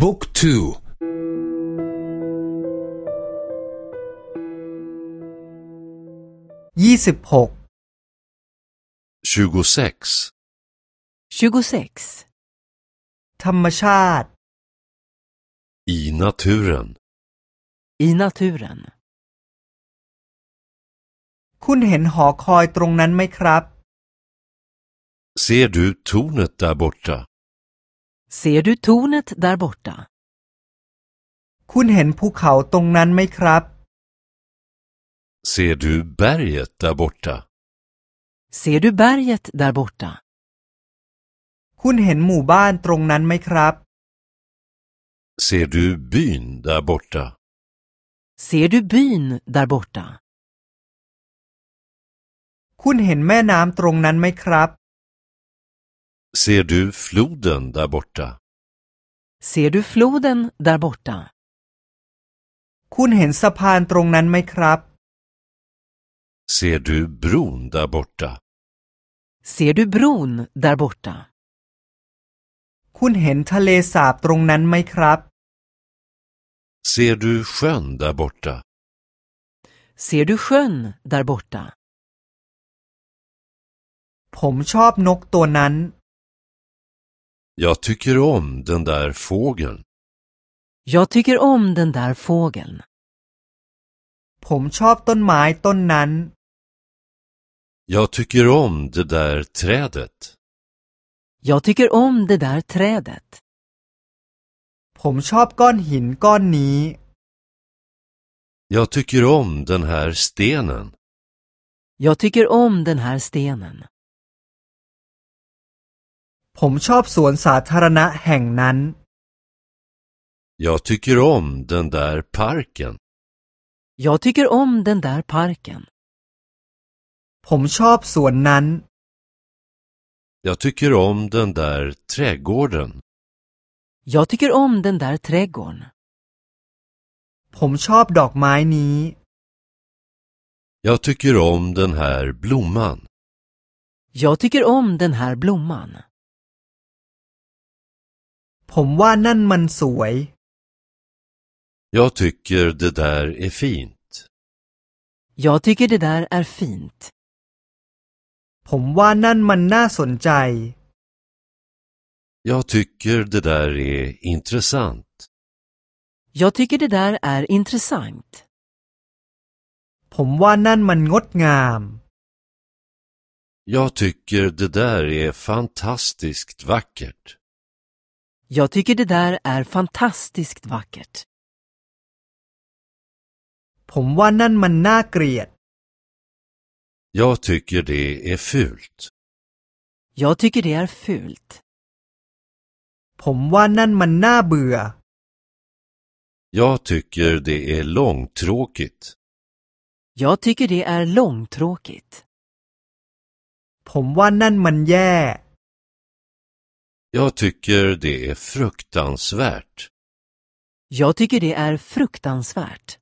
บุ๊กทูยี่สิบหก 26. 26. ธรรมชาติ I naturen. I naturen. คุณเห็นหอคอยตรงนั้นไหมครับ Ser du tornet där borta? Ser du tornet där borta? คุณเห็นภูเขาตรงนั้นไหมครับ Ser du berget där borta? Ser du berget där borta? คุณเห็นหมู่บ้านตรงนั้นไหมครับ Ser du byn där borta? Ser du byn där borta? คุณเห็นแม่น้ำตรงนั้นไหมครับ Ser du floden där borta? Ser du floden där borta? คุณเห็นสะพานตรงนั้นไหมครับ Ser du bron där borta? Ser du bron där borta? คุณเห็นทะเลสาบตรงนั้นไหมครับ Ser du sjön där borta? Ser du sjön där borta? ผมชอบนกตัวนั้น Jag tycker om den där fågeln. Jag tycker om den där fågeln. ผมชอบต้นไม้ต้นนั้น Jag tycker om det där trädet. Jag tycker om det där trädet. ผมชอบก้อนหินก้อนนี้ Jag tycker om den här stenen. Jag tycker om den här stenen. ผมชอบสวนสาธารณะแห่งนั้น Jag tycker om den där parken. Jag tycker om den där parken. ผมชอบสวนนั้น Jag tycker om den där trädgården. Jag tycker om den där trädgården. ผมชอบดอกไม้นี้ Jag tycker om den här blomman. Jag tycker om den här blomman. ผมว่านั่นมันสวย Jag tycker det där är fint. Jag tycker det där är fint. ผมว่านั่นมันน่าสนใจ Jag tycker det där är intressant. Jag tycker det där är intressant. ผมว่านั่นมันงดงาม Jag tycker det där är fantastiskt vackert. Jag tycker det där är fantastiskt vackert. ผมว่านั่นมันน่าเกลียด Jag tycker det är fult. Jag tycker det är fult. ผมว่านั่นมันน่าเบื่อ Jag tycker det är långtråkigt. Jag tycker det är långtråkigt. ผมว่านั่นมันแย่ Jag tycker det är fruktansvärt. Jag tycker det är fruktansvärt.